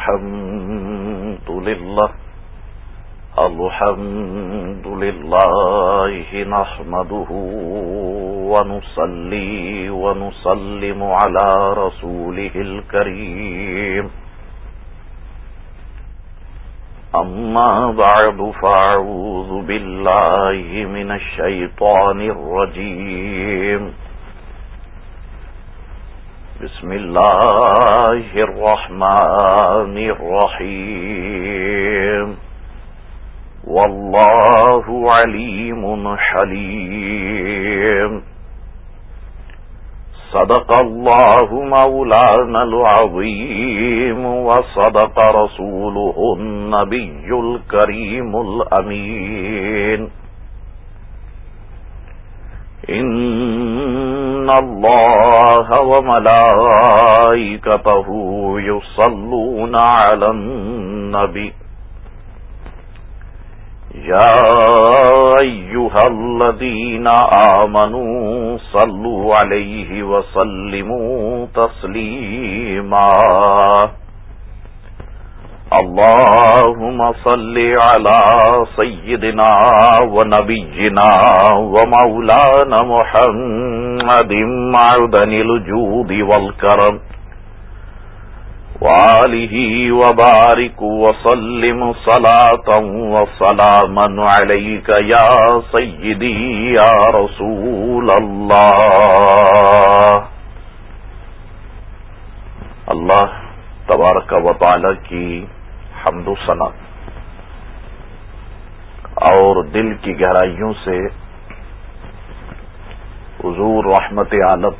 الحمد لله الحمد لله نحمده ونصلي ونسلم على رسوله الكريم أما بعد فاعوذ بالله من الشيطان الرجيم بسم الله الرحمن الرحيم والله عليم حليم صدق الله مولانا العظيم وصدق رسوله النبي الكريم الأمين إن الله وملائكته يصلون على النبي يا أيها الذين آمنوا صلوا عليه وسلموا تسليما اللهم صل على سيدنا ونبينا ومولانا محمد معدن الجود والكرم. وآله وبارك وسلم صلاة وسلاما عليك يا سيدي يا رسول الله. اللہ تبارک و تعالی کی حمد و ثنا اور دل کی گہرائیوں سے حضور رحمت عالم،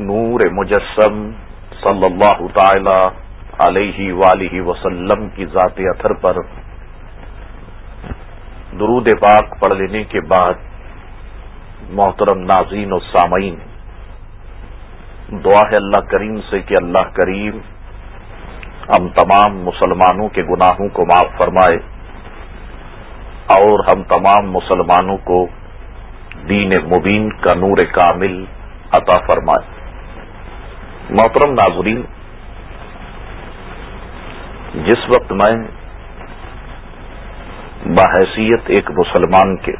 نور مجسم صلی اللہ تعالی علیہ ولیہ وسلم کی ذات اثر پر درود پاک پڑھ لینے کے بعد محترم ناظرین و سامعین، دعا ہے اللہ کریم سے کہ اللہ کریم ہم تمام مسلمانوں کے گناہوں کو معاف فرمائے اور ہم تمام مسلمانوں کو دین مبین کا نور کامل عطا فرمائے۔ محترم ناظرین، جس وقت میں بحیثیت ایک مسلمان کے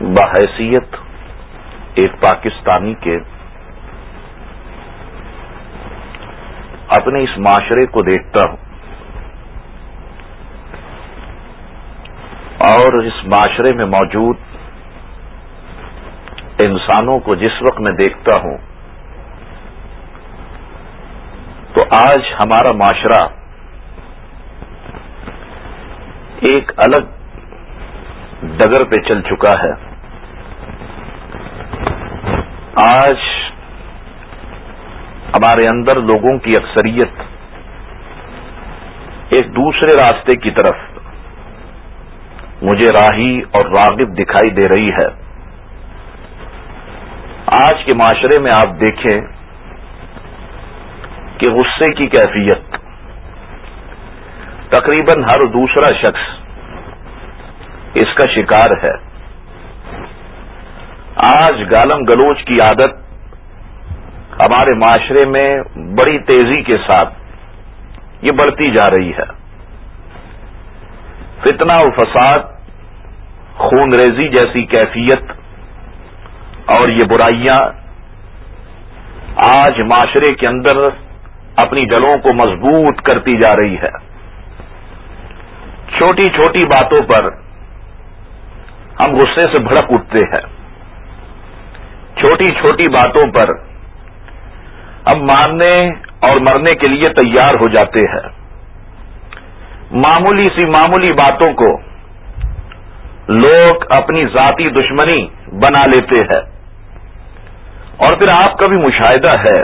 بحیثیت ایک پاکستانی کے اپنے اس معاشرے کو دیکھتا ہوں اور اس معاشرے میں موجود انسانوں کو جس وقت میں دیکھتا ہوں، تو آج ہمارا معاشرہ ایک الگ ڈگر پہ چل چکا ہے۔ آج ہمارے اندر لوگوں کی اکثریت ایک دوسرے راستے کی طرف مجھے راہی اور راغب دکھائی دے رہی ہے۔ آج کے معاشرے میں آپ دیکھیں کہ غصے کی کیفیت۔ تقریباً ہر دوسرا شخص اس کا شکار ہے۔ آج گالم گلوچ کی عادت ہمارے معاشرے میں بڑی تیزی کے ساتھ یہ بڑھتی جا رہی ہے۔ فتنہ و فساد خون ریزی جیسی کیفیت اور یہ برائیاں آج معاشرے کے اندر اپنی جڑوں کو مضبوط کرتی جا رہی ہے۔ چھوٹی چھوٹی باتوں پر ہم غصے سے بھڑک اٹھتے ہیں۔ چھوٹی چھوٹی باتوں پر ہم ماننے اور مرنے کے لیے تیار ہو جاتے ہیں۔ معمولی سی معمولی باتوں کو لوگ اپنی ذاتی دشمنی بنا لیتے ہیں۔ اور پھر آپ کا بھی مشاہدہ ہے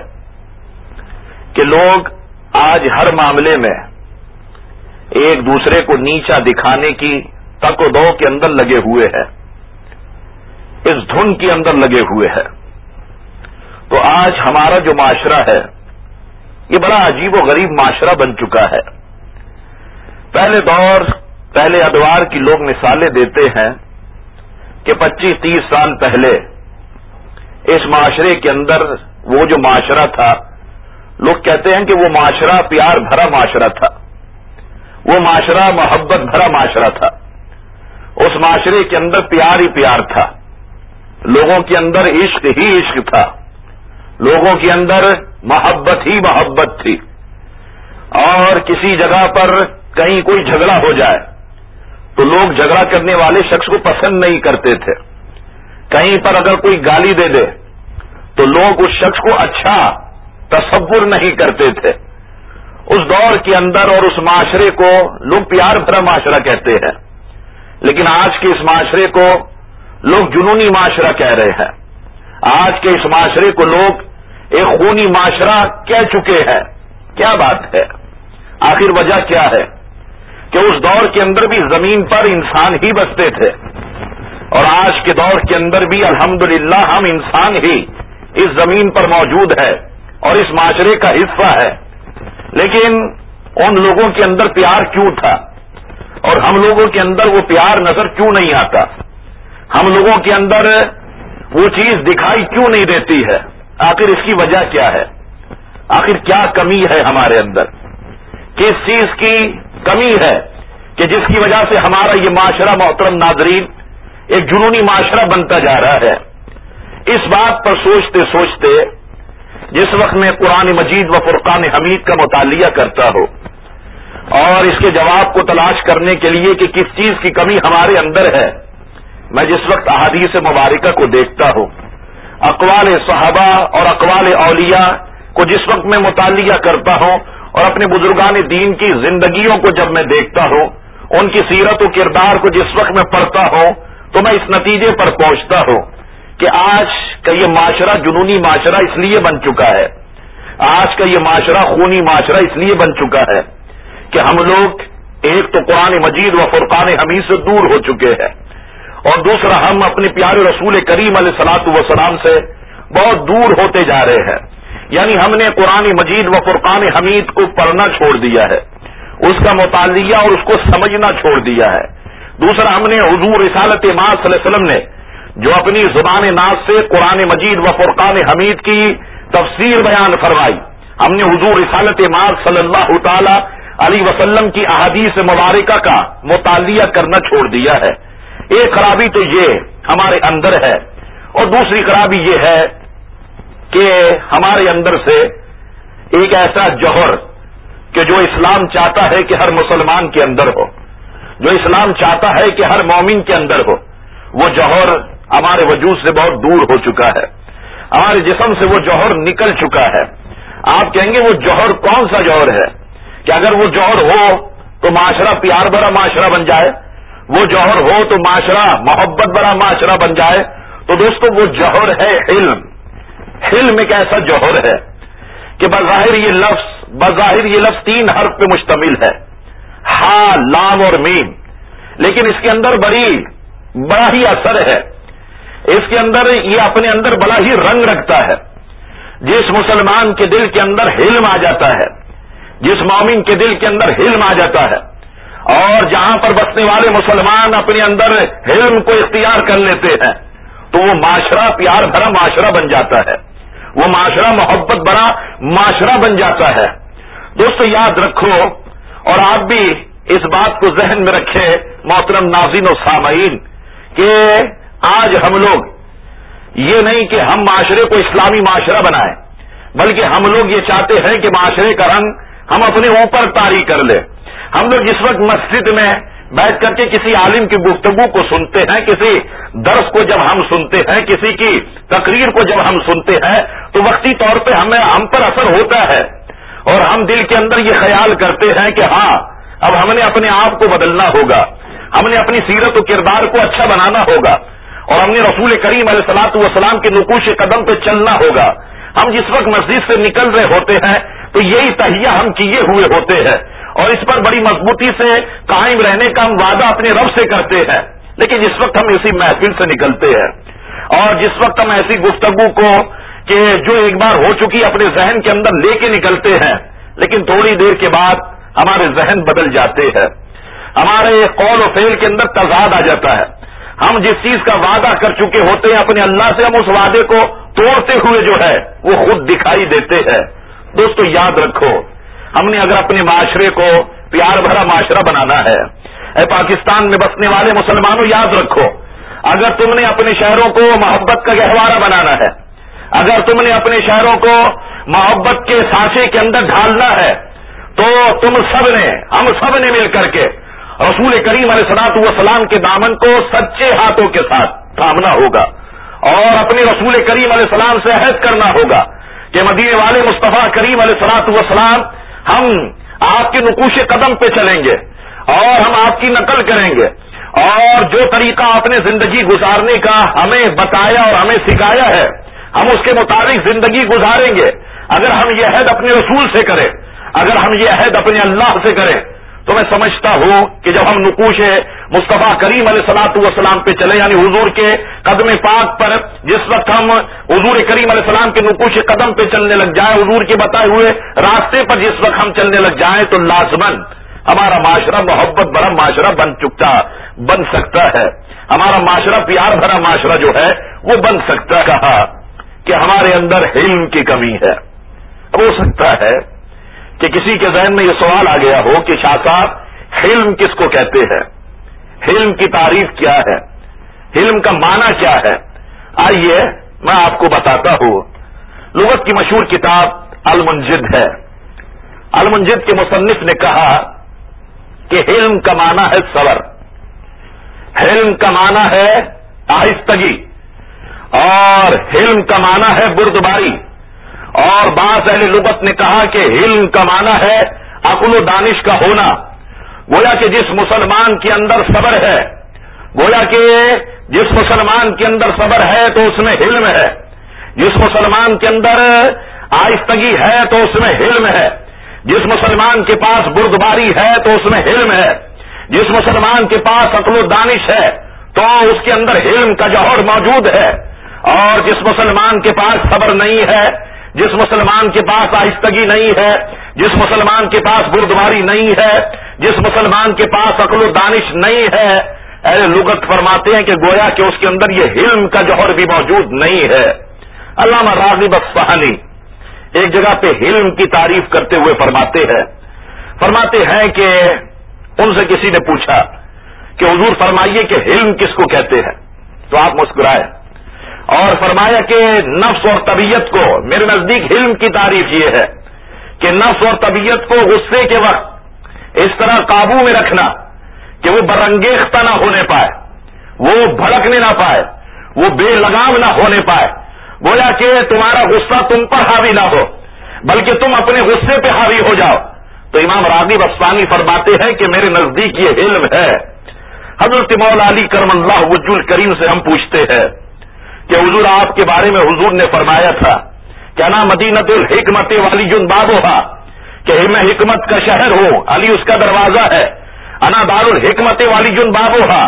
کہ لوگ آج ہر معاملے میں ایک دوسرے کو نیچا دکھانے کی تک و دو کے اندر لگے ہوئے ہیں۔ اس دھن کے اندر لگے ہوئے ہیں۔ تو آج ہمارا جو معاشرہ ہے، یہ بڑا عجیب و غریب معاشرہ بن چکا ہے۔ پہلے دور پہلے ادوار کی لوگ مثالیں دیتے ہیں کہ پچیس تیس سال پہلے اس معاشرے کے اندر وہ جو معاشرہ تھا، لوگ کہتے ہیں کہ وہ معاشرہ پیار بھرا معاشرہ تھا، وہ معاشرہ محبت بھرا معاشرہ تھا۔ اس معاشرے کے اندر پیار ہی پیار تھا۔ لوگوں کے اندر عشق ہی عشق تھا۔ لوگوں کے اندر محبت ہی محبت تھی۔ اور کسی جگہ پر کہیں کوئی جھگڑا ہو جائے تو لوگ جھگڑا کرنے والے شخص کو پسند نہیں کرتے تھے۔ کہیں پر اگر کوئی گالی دے دے، تو لوگ اس شخص کو اچھا تصور نہیں کرتے تھے۔ اس دور کے اندر اور اس معاشرے کو لوگ پیار بھرا معاشرہ کہتے ہیں۔ لیکن آج کے اس معاشرے کو لوگ جنونی معاشرہ کہہ رہے ہیں۔ آج کے اس معاشرے کو لوگ ایک خونی معاشرہ کہہ چکے ہیں۔ کیا بات ہے؟ آخر وجہ کیا ہے؟ کہ اس دور کے اندر بھی زمین پر انسان ہی بستے تھے۔ اور آج کے دور کے اندر بھی الحمدللہ ہم انسان ہی اس زمین پر موجود ہے اور اس معاشرے کا حصہ ہے۔ لیکن ان لوگوں کے اندر پیار کیوں تھا؟ اور ہم لوگوں کے اندر وہ پیار نظر کیوں نہیں آتا؟ ہم لوگوں کے اندر وہ چیز دکھائی کیوں نہیں دیتی ہے؟ آخر اس کی وجہ کیا ہے؟ آخر کیا کمی ہے ہمارے اندر؟ کس چیز کی کمی ہے کہ جس کی وجہ سے ہمارا یہ معاشرہ محترم ناظرین ایک جنونی معاشرہ بنتا جا رہا ہے۔ اس بات پر سوچتے سوچتے جس وقت میں قرآن مجید و فرقان حمید کا مطالعہ کرتا ہوں اور اس کے جواب کو تلاش کرنے کے لیے کہ کس چیز کی کمی ہمارے اندر ہے، میں جس وقت احادیث مبارکہ کو دیکھتا ہوں، اقوال صحابہ اور اقوال اولیاء کو جس وقت میں مطالعہ کرتا ہوں اور اپنے بزرگان دین کی زندگیوں کو جب میں دیکھتا ہوں، ان کی سیرت و کردار کو جس وقت میں پڑھتا ہوں، تو میں اس نتیجے پر پہنچتا ہوں کہ آج کا یہ معاشرہ جنونی معاشرہ اس لیے بن چکا ہے۔ آج کا یہ معاشرہ خونی معاشرہ اس لیے بن چکا ہے کہ ہم لوگ ایک تو قرآن مجید و فرقان حمید سے دور ہو چکے ہیں۔ اور دوسرا، ہم اپنے پیارے رسول کریم علیہ سلاط وسلام سے بہت دور ہوتے جا رہے ہیں۔ یعنی ہم نے قرآن مجید و فرقان حمید کو پڑھنا چھوڑ دیا ہے۔ اس کا مطالعہ اور اس کو سمجھنا چھوڑ دیا ہے۔ دوسرا، ہم نے حضور رسالت ماں صلی اللہ علیہ وسلم نے، جو اپنی زبان ناز سے قرآن مجید و فرقان حمید کی تفسیر بیان فرمائی۔ ہم نے حضور رسالت ماں صلی اللہ تعالی علی وسلم کی احادیث مبارکہ کا مطالعہ کرنا چھوڑ دیا ہے۔ ایک خرابی تو یہ ہمارے اندر ہے اور دوسری خرابی یہ ہے کہ ہمارے اندر سے ایک ایسا جوہر کہ جو اسلام چاہتا ہے کہ ہر مسلمان کے اندر ہو، جو اسلام چاہتا ہے کہ ہر مومن کے اندر ہو، وہ جوہر ہمارے وجود سے بہت دور ہو چکا ہے، ہمارے جسم سے وہ جوہر نکل چکا ہے۔ آپ کہیں گے وہ جوہر کون سا جوہر ہے؟ کہ اگر وہ جوہر ہو تو معاشرہ پیار بڑا معاشرہ بن جائے، وہ جوہر ہو تو معاشرہ محبت بڑا معاشرہ بن جائے۔ تو دوستو، وہ جوہر ہے علم۔ حلم ایک ایسا جوہر ہے کہ بظاہر یہ لفظ بظاہر یہ لفظ تین حرف پہ مشتمل ہے۔ ہا، لام اور میم۔ لیکن اس کے اندر بڑی بڑا ہی اثر ہے۔ اس کے اندر یہ اپنے اندر بڑا ہی رنگ رکھتا ہے۔ جس مسلمان کے دل کے اندر حلم آ جاتا ہے۔ جس مومن کے دل کے اندر حلم آ جاتا ہے۔ اور جہاں پر بسنے والے مسلمان اپنے اندر حلم کو اختیار کر لیتے ہیں، تو وہ معاشرہ، پیار بھرا معاشرہ بن جاتا ہے۔ وہ معاشرہ محبت بڑا معاشرہ بن جاتا ہے۔ دوستو، یاد رکھو، اور آپ بھی اس بات کو ذہن میں رکھے محترم ناظرین و سامعین، کہ آج ہم لوگ یہ نہیں کہ ہم معاشرے کو اسلامی معاشرہ بنائیں، بلکہ ہم لوگ یہ چاہتے ہیں کہ معاشرے کا رنگ ہم اپنے اوپر تاری کر لیں۔ ہم لوگ جس وقت مسجد میں بیٹھ کر کے کسی عالم کی گفتگو کو سنتے ہیں، کسی درس کو جب ہم سنتے ہیں، کسی کی تقریر کو جب ہم سنتے ہیں، تو وقتی طور پہ ہمیں ہم پر اثر ہوتا ہے۔ اور ہم دل کے اندر یہ خیال کرتے ہیں کہ ہاں اب ہم نے اپنے آپ کو بدلنا ہوگا۔ ہم نے اپنی سیرت و کردار کو اچھا بنانا ہوگا۔ اور ہم نے رسول کریم علیہ سلاط والسلام کے نقوش قدم پہ چلنا ہوگا۔ ہم جس وقت مسجد سے نکل رہے ہوتے ہیں، تو یہی تہیا ہم کیے ہوئے ہوتے ہیں۔ اور اس پر بڑی مضبوطی سے قائم رہنے کا ہم وعدہ اپنے رب سے کرتے ہیں۔ لیکن جس وقت ہم اسی محفل سے نکلتے ہیں اور جس وقت ہم ایسی گفتگو کو کہ جو ایک بار ہو چکی اپنے ذہن کے اندر لے کے نکلتے ہیں، لیکن تھوڑی دیر کے بعد ہمارے ذہن بدل جاتے ہیں۔ ہمارے قول و فیل کے اندر تضاد آ جاتا ہے۔ ہم جس چیز کا وعدہ کر چکے ہوتے ہیں، اپنے اللہ سے ہم اس وعدے کو توڑتے ہوئے جو ہے، وہ خود دکھائی دیتے ہیں۔ دوستو، یاد رکھو ہم نے اگر اپنے معاشرے کو پیار بھرا معاشرہ بنانا ہے، اے پاکستان میں بسنے والے مسلمانوں یاد رکھو، اگر تم نے اپنے شہروں کو محبت کا گہوارہ بنانا ہے، اگر تم نے اپنے شہروں کو محبت کے سانچے کے اندر ڈھالنا ہے، تو تم سب نے، ہم سب نے مل کر کے رسول کریم علیہ سلاط وسلام کے دامن کو سچے ہاتھوں کے ساتھ تھامنا ہوگا اور اپنے رسول کریم علیہ السلام سے عہد کرنا ہوگا کہ مدینے والے مصطفیٰ کریم علیہ سلاط وسلام ہم آپ کے نقوش قدم پہ چلیں گے اور ہم آپ کی نقل کریں گے اور جو طریقہ آپ نے زندگی گزارنے کا ہمیں بتایا اور ہمیں سکھایا ہے، ہم اس کے مطابق زندگی گزاریں گے۔ اگر ہم یہ عہد اپنے رسول سے کریں، اگر ہم یہ عہد اپنے اللہ سے کریں تو میں سمجھتا ہوں کہ جب ہم نقوش مصطفیٰ کریم علیہ سلاط والسلام پہ چلے یعنی حضور کے قدم پاک پر جس وقت ہم حضور کریم علیہ السلام کے نقوش قدم پہ چلنے لگ جائیں، حضور کے بتائے ہوئے راستے پر جس وقت ہم چلنے لگ جائیں، تو لازمن ہمارا معاشرہ محبت بھرا معاشرہ بن چکا بن سکتا ہے۔ ہمارا معاشرہ پیار بھرا معاشرہ جو ہے، وہ بن سکتا کہا کہ ہمارے اندر علم کی کمی ہے۔ ہو سکتا ہے کہ کسی کے ذہن میں یہ سوال آ گیا ہو کہ شاہ صاحب علم کس کو کہتے ہیں؟ علم کی تعریف کیا ہے؟ علم کا معنی کیا ہے؟ آئیے میں آپ کو بتاتا ہوں۔ لغت کی مشہور کتاب المنجد ہے۔ المنجد کے مصنف نے کہا کہ علم کا معنی ہے صبر۔ علم کا معنی ہے آہستگی۔ اور علم کا معنی ہے بردباری۔ اور بعض اہل لغت نے کہا کہ علم کا معنی ہے عقل و دانش کا ہونا۔ گویا کہ جس مسلمان کے اندر صبر ہے، گویا کہ جس مسلمان کے اندر صبر ہے تو اس میں علم ہے۔ جس مسلمان کے اندر آہستگی ہے تو اس میں علم ہے۔ جس مسلمان کے پاس بردباری ہے تو اس میں علم ہے۔ جس مسلمان کے پاس عقل و دانش ہے تو اس کے اندر علم کا جوہر موجود ہے۔ اور جس مسلمان کے پاس صبر نہیں ہے جس مسلمان کے پاس آہستگی نہیں ہے، جس مسلمان کے پاس بردواری نہیں ہے، جس مسلمان کے پاس عقل و دانش نہیں ہے اے لغت فرماتے ہیں کہ گویا کہ اس کے اندر یہ علم کا جوہر بھی موجود نہیں ہے۔ علامہ راغب الصحانی ایک جگہ پہ علم کی تعریف کرتے ہوئے فرماتے ہیں۔ فرماتے ہیں کہ ان سے کسی نے پوچھا کہ حضور فرمائیے کہ علم کس کو کہتے ہیں؟ تو آپ مسکرائے۔ اور فرمایا کہ نفس اور طبیعت کو، میرے نزدیک علم کی تعریف یہ ہے کہ نفس اور طبیعت کو غصے کے وقت اس طرح قابو میں رکھنا کہ وہ برنگیختہ نہ ہونے پائے، وہ بھڑکنے نہ پائے، وہ بے لگام نہ ہونے پائے۔ گویا کہ تمہارا غصہ تم پر حاوی نہ ہو، بلکہ تم اپنے غصے پہ حاوی ہو جاؤ۔ تو امام راغب افسانی فرماتے ہیں کہ میرے نزدیک یہ علم ہے۔ حضرت مولا علی کرم اللہ وجول کریم سے ہم پوچھتے ہیں کہ حضور آپ کے بارے میں حضور نے فرمایا تھا کیا نا مدینت الحکمت والی جن باب ہوا کہ میں حکمت کا شہر ہوں، علی اس کا دروازہ ہے۔ انا دار الحکمت والی جن باب ہوا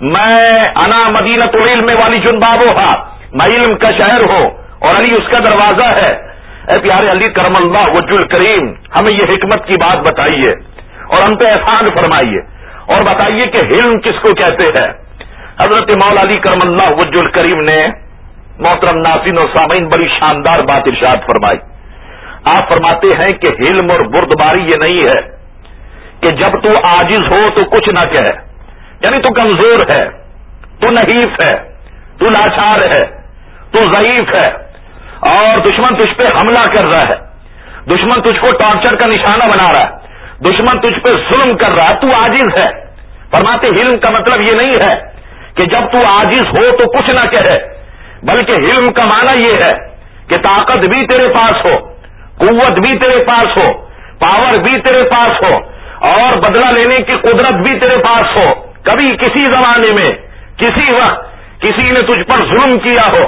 میں انا مدینت العلم والی جن باب ہوا میں علم کا شہر ہوں اور علی اس کا دروازہ ہے۔ اے پیارے علی کرم اللہ وج کریم ہمیں یہ حکمت کی بات بتائیے اور ہم پہ احسان فرمائیے اور بتائیے کہ علم کس کو کہتے ہیں؟ حضرت مولا علی کرم اللہ وج الکریم نے محترم ناسین و سامعین، بڑی شاندار بات ارشاد فرمائی۔ آپ فرماتے ہیں کہ علم اور بردباری یہ نہیں ہے کہ جب تو آجز ہو تو کچھ نہ کہے۔ یعنی تو کمزور ہے، تو نحیف ہے، تو لاچار ہے، تو ضعیف ہے۔ اور دشمن تجھ پہ حملہ کر رہا ہے۔ دشمن تجھ کو ٹارچر کا نشانہ بنا رہا ہے۔ دشمن تجھ پہ ظلم کر رہا ہے، تو آجز ہے۔ فرماتے علم کا مطلب یہ نہیں ہے کہ جب تو آجز ہو تو کچھ نہ کہے۔ بلکہ علم کا معنی یہ ہے کہ طاقت بھی تیرے پاس ہو، قوت بھی تیرے پاس ہو پاور بھی تیرے پاس ہو، اور بدلہ لینے کی قدرت بھی تیرے پاس ہو۔ کبھی کسی زمانے میں، کسی وقت کسی نے تجھ پر ظلم کیا ہو،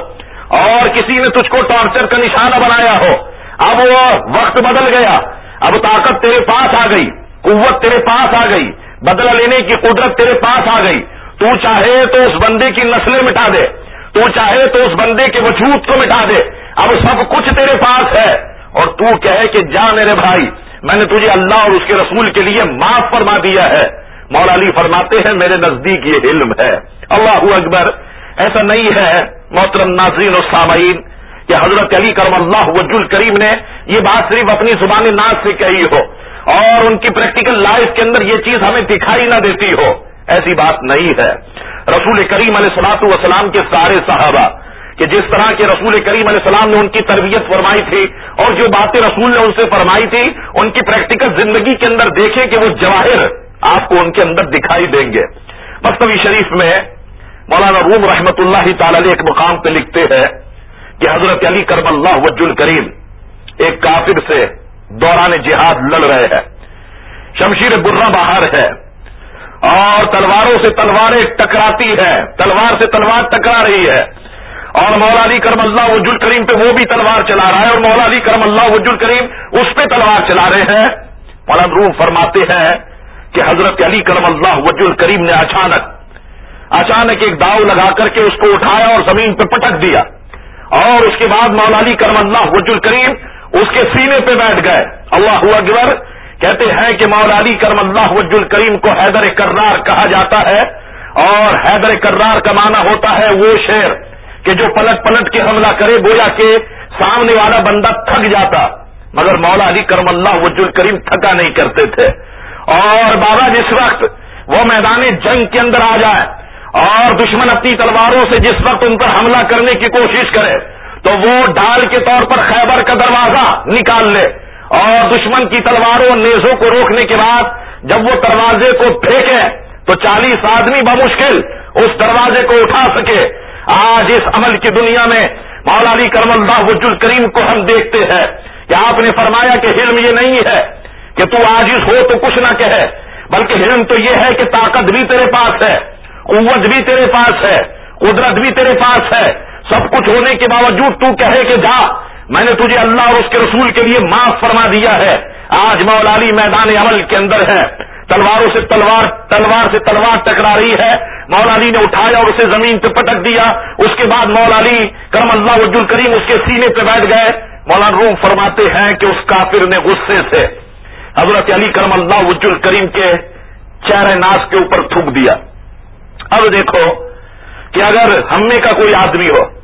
اور کسی نے تجھ کو ٹارچر کا نشانہ بنایا ہو۔ اب وہ وقت بدل گیا، اب طاقت تیرے پاس آ گئی، قوت تیرے پاس آ گئی، بدلہ لینے کی قدرت تیرے پاس آ گئی۔ تو چاہے تو اس بندے کی نسلیں مٹا دے۔ تو چاہے تو اس بندے کے وجود کو مٹا دے۔ اب سب کچھ تیرے پاس ہے۔ اور تو کہے کہ جا میرے بھائی، میں نے تجھے اللہ اور اس کے رسول کے لیے معاف فرما دیا ہے۔ مولا علی فرماتے ہیں، میرے نزدیک یہ علم ہے۔ اللہ اکبر، ایسا نہیں ہے، محترم ناظرین اور سامعین، کہ حضرت علی کرم اللہ وج کریم نے یہ بات صرف اپنی زبان ناز سے کہی ہو اور ان کی پریکٹیکل لائف کے اندر یہ چیز ہمیں دکھائی نہ دیتی ہو۔ ایسی بات نہیں ہے۔ رسول کریم علیہ سلاط وسلام کے سارے صحابہ کہ جس طرح کے رسول کریم علیہ السلام نے ان کی تربیت فرمائی تھی اور جو باتیں رسول نے ان سے فرمائی تھی، ان کی پریکٹیکل زندگی کے اندر دیکھیں کہ وہ جواہر آپ کو ان کے اندر دکھائی دیں گے۔ مستوی شریف میں مولانا روم رحمت اللہ تعالی علیہ ایک مقام پہ لکھتے ہیں کہ حضرت علی کرم اللہ وج الکریم ایک کافر سے دوران جہاد لڑ رہے ہیں۔ شمشیر برا باہر ہے۔ اور تلواروں سے تلواریں ٹکراتی ہیں۔ تلوار سے تلوار ٹکرا رہی ہے۔ اور مولا علی کرم اللہ وج الکریم پہ وہ بھی تلوار چلا رہا ہے اور مولا علی کرم اللہ وج الکریم اس پہ تلوار چلا رہے ہیں۔ مولانا روم فرماتے ہیں کہ حضرت علی کرم اللہ وج الکریم نے اچانک اچانک ایک داؤ لگا کر کے اس کو اٹھایا اور زمین پہ پٹک دیا۔ اور اس کے بعد مولالی کرم اللہ وج الکریم اس کے سینے پہ بیٹھ گئے۔ اللہ اکبر کہتے ہیں کہ مولالی کرم اللہ وج الکریم کو حیدر کرار کہا جاتا ہے اور حیدر کرار کا معنی ہوتا ہے وہ شیر کہ جو پلٹ پلٹ کے حملہ کرے گویا کے سامنے والا بندہ تھک جاتا مگر مولا علی کرم اللہ وج الکریم تھکا نہیں کرتے تھے اور بابا جس وقت وہ میدان جنگ کے اندر آ جائے اور دشمن اپنی تلواروں سے جس وقت ان پر حملہ کرنے کی کوشش کرے تو وہ ڈال کے طور پر خیبر کا دروازہ نکال لے اور دشمن کی تلواروں نیزوں کو روکنے کے بعد جب وہ دروازے کو پھینکے تو چالیس آدمی بمشکل اس دروازے کو اٹھا سکے۔ آج اس عمل کی دنیا میں مولا علی کرم اللہ وج الکریم کو ہم دیکھتے ہیں کہ آپ نے فرمایا کہ علم یہ نہیں ہے کہ تو آج ہو تو کچھ نہ کہے، بلکہ علم تو یہ ہے کہ طاقت بھی تیرے پاس ہے، قوت بھی تیرے پاس ہے، قدرت بھی تیرے پاس ہے۔ سب کچھ ہونے کے باوجود تو کہے کہ جا میں نے تجھے اللہ اور اس کے رسول کے لیے معاف فرما دیا ہے۔ آج مولالی میدان عمل کے اندر ہے۔ تلواروں سے تلوار تلوار سے تلوار ٹکرا رہی ہے۔ مولالی نے اٹھایا اور اسے زمین پہ پٹک دیا۔ اس کے بعد مولالی کرم اللہ وج کریم اس کے سینے پہ بیٹھ گئے۔ مولانا روم فرماتے ہیں کہ اس کافر نے غصے سے حضرت علی کرم اللہ وج کریم کے چہرے ناس کے اوپر تھوک دیا۔ اب دیکھو کہ اگر ہم کا کوئی آدمی ہو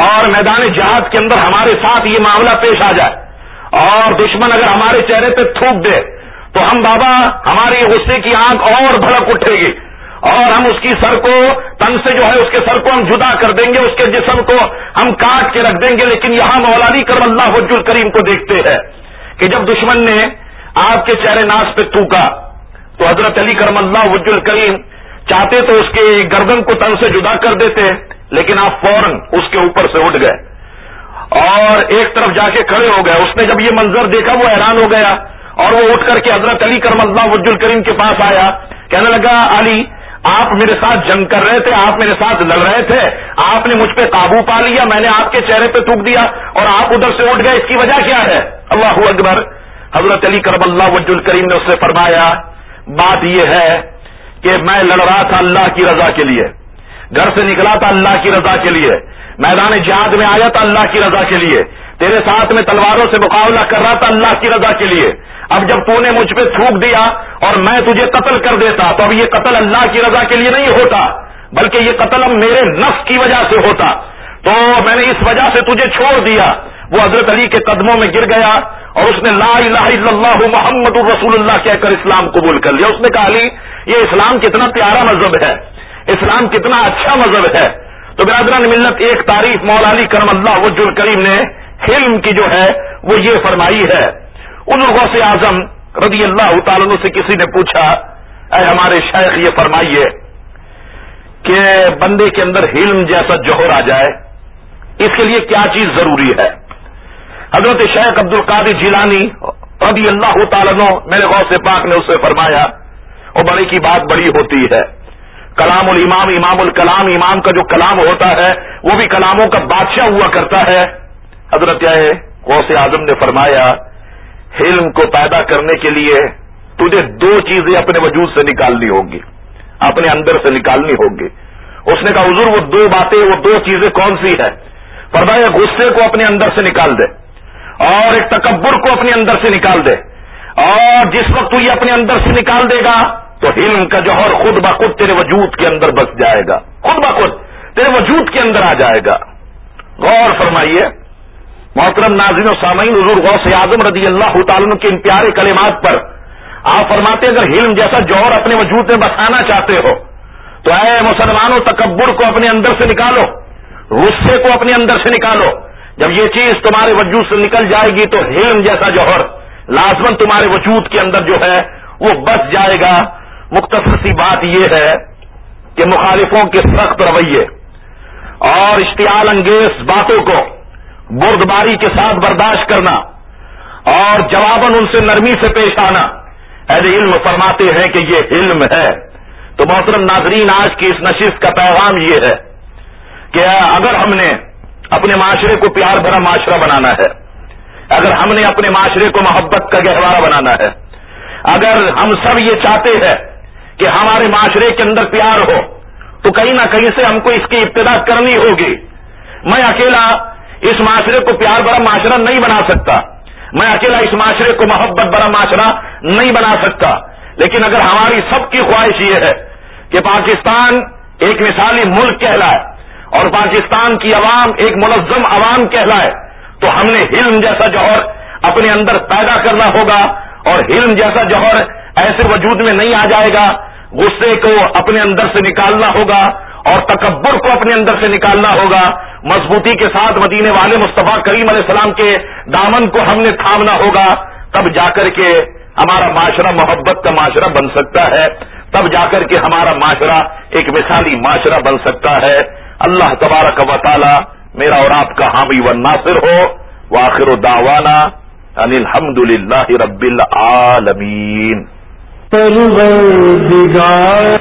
اور میدان جہاد کے اندر ہمارے ساتھ یہ معاملہ پیش آ جائے اور دشمن اگر ہمارے چہرے پہ تھوک دے تو ہم بابا ہماری غصے کی آنکھ اور بھڑک اٹھے گی اور ہم اس کی سر کو تن سے جو ہے اس کے سر کو ہم جدا کر دیں گے، اس کے جسم کو ہم کاٹ کے رکھ دیں گے۔ لیکن یہاں مولالی کرم اللہ وج کریم کو دیکھتے ہیں کہ جب دشمن نے آپ کے چہرے ناز پہ تھوکا تو حضرت علی کرم اللہ وج کریم چاہتے تو اس کے گردن کو تن سے جدا کر دیتے۔ لیکن آپ فوراً اس کے اوپر سے اٹھ گئے اور ایک طرف جا کے کھڑے ہو گئے۔ اس نے جب یہ منظر دیکھا، وہ حیران ہو گیا اور وہ اٹھ کر کے حضرت علی کرم اللہ وج الکریم کے پاس آیا۔ کہنے لگا، علی، آپ میرے ساتھ جنگ کر رہے تھے، آپ میرے ساتھ لڑ رہے تھے، آپ نے مجھ پہ قابو پا لیا، میں نے آپ کے چہرے پہ تھوک دیا اور آپ ادھر سے اٹھ گئے۔ اس کی وجہ کیا ہے؟ اللہ اکبر، حضرت علی کرم اللہ وج الکریم نے اس سے فرمایا، بات یہ ہے کہ میں لڑ رہا تھا اللہ کی رضا کے لیے۔ گھر سے نکلا تھا اللہ کی رضا کے لیے۔ میدان جہاد میں آیا تھا اللہ کی رضا کے لیے۔ تیرے ساتھ میں تلواروں سے مقابلہ کر رہا تھا اللہ کی رضا کے لیے۔ اب جب تو نے مجھ پہ تھوک دیا اور میں تجھے قتل کر دیتا تو اب یہ قتل اللہ کی رضا کے لیے نہیں ہوتا، بلکہ یہ قتل اب میرے نفس کی وجہ سے ہوتا۔ تو میں نے اس وجہ سے تجھے چھوڑ دیا۔ وہ حضرت علی کے قدموں میں گر گیا اور اس نے لا الہ الا اللہ محمد الرسول اللہ کہہ کر اسلام قبول کر لیا۔ اس نے کہا، علی، یہ اسلام کتنا پیارا مذہب ہے۔ اسلام کتنا اچھا مذہب ہے۔ تو برادران، ملت ایک تعریف مولا علی کرم اللہ وج الکریم نے حلم کی جو ہے، وہ یہ فرمائی ہے۔ ان لوگوں سے اعظم رضی اللہ تعالیٰ سے کسی نے پوچھا، اے ہمارے شیخ، یہ فرمائیے کہ بندے کے اندر حلم جیسا جوہر آ جائے، اس کے لیے کیا چیز ضروری ہے؟ حضرت شیخ عبد القادر جیلانی رضی اللہ تعالیٰ میرے غور سے پاک نے اسے فرمایا اور بڑی کی بات بڑی ہوتی ہے۔ کلام الامام، امام الکلام، امام کا جو کلام ہوتا ہے، وہ بھی کلاموں کا بادشاہ ہوا کرتا ہے۔ حضرت کیا ہے غوث اعظم نے فرمایا، علم کو پیدا کرنے کے لیے تجھے دو چیزیں اپنے وجود سے نکالنی ہوگی، اپنے اندر سے نکالنی ہوگی۔ اس نے کہا، حضور، وہ دو باتیں، وہ دو چیزیں کون سی ہے فرمایا، غصے کو اپنے اندر سے نکال دے اور ایک تکبر کو اپنے اندر سے نکال دے اور جس وقت تو یہ اپنے اندر سے نکال دے گا تو علم کا جوہر خود بخود تیرے وجود کے اندر بس جائے گا۔ خود بخود تیرے وجود کے اندر آ جائے گا۔ غور فرمائیے، محترم ناظرین و سامعین، حضور غوث اعظم رضی اللہ تعالیٰ کے ان پیارے کلمات پر آپ فرماتے اگر علم جیسا جوہر اپنے وجود میں بسانا چاہتے ہو، تو اے مسلمانوں، تکبر کو اپنے اندر سے نکالو، غصے کو اپنے اندر سے نکالو۔ جب یہ چیز تمہارے وجود سے نکل جائے گی تو علم جیسا جوہر لازمن تمہارے وجود کے اندر جو ہے وہ بس جائے گا۔ مختصر سی بات یہ ہے کہ مخالفوں کے سخت رویے اور اشتعال انگیز باتوں کو بردباری کے ساتھ برداشت کرنا اور جواباً ان سے نرمی سے پیش آنا۔ ایسے علم فرماتے ہیں کہ یہ علم ہے۔ تو محترم ناظرین، آج کی اس نشست کا پیغام یہ ہے کہ اگر ہم نے اپنے معاشرے کو پیار بھرا معاشرہ بنانا ہے، اگر ہم نے اپنے معاشرے کو محبت کا گہوارہ بنانا ہے، اگر ہم سب یہ چاہتے ہیں کہ ہمارے معاشرے کے اندر پیار ہو تو کہیں نہ کہیں سے ہم کو اس کی ابتدا کرنی ہوگی۔ میں اکیلا اس معاشرے کو پیار بڑا معاشرہ نہیں بنا سکتا۔ میں اکیلا اس معاشرے کو محبت بڑا معاشرہ نہیں بنا سکتا۔ لیکن اگر ہماری سب کی خواہش یہ ہے کہ پاکستان ایک مثالی ملک کہلائے اور پاکستان کی عوام ایک منظم عوام کہلائے، تو ہم نے علم جیسا جوہر اپنے اندر پیدا کرنا ہوگا اور علم جیسا جوہر ایسے وجود میں نہیں آ جائے گا۔ غصے کو اپنے اندر سے نکالنا ہوگا اور تکبر کو اپنے اندر سے نکالنا ہوگا۔ مضبوطی کے ساتھ مدینے والے مصطفیٰ کریم علیہ السلام کے دامن کو ہم نے تھامنا ہوگا۔ تب جا کر کے ہمارا معاشرہ محبت کا معاشرہ بن سکتا ہے۔ تب جا کر کے ہمارا معاشرہ ایک مثالی معاشرہ بن سکتا ہے۔ اللہ تبارک و تعالی میرا اور آپ کا حامی و ناصر ہو۔ واخر و داوانا الحمد للہ رب العالمین۔ پروردگار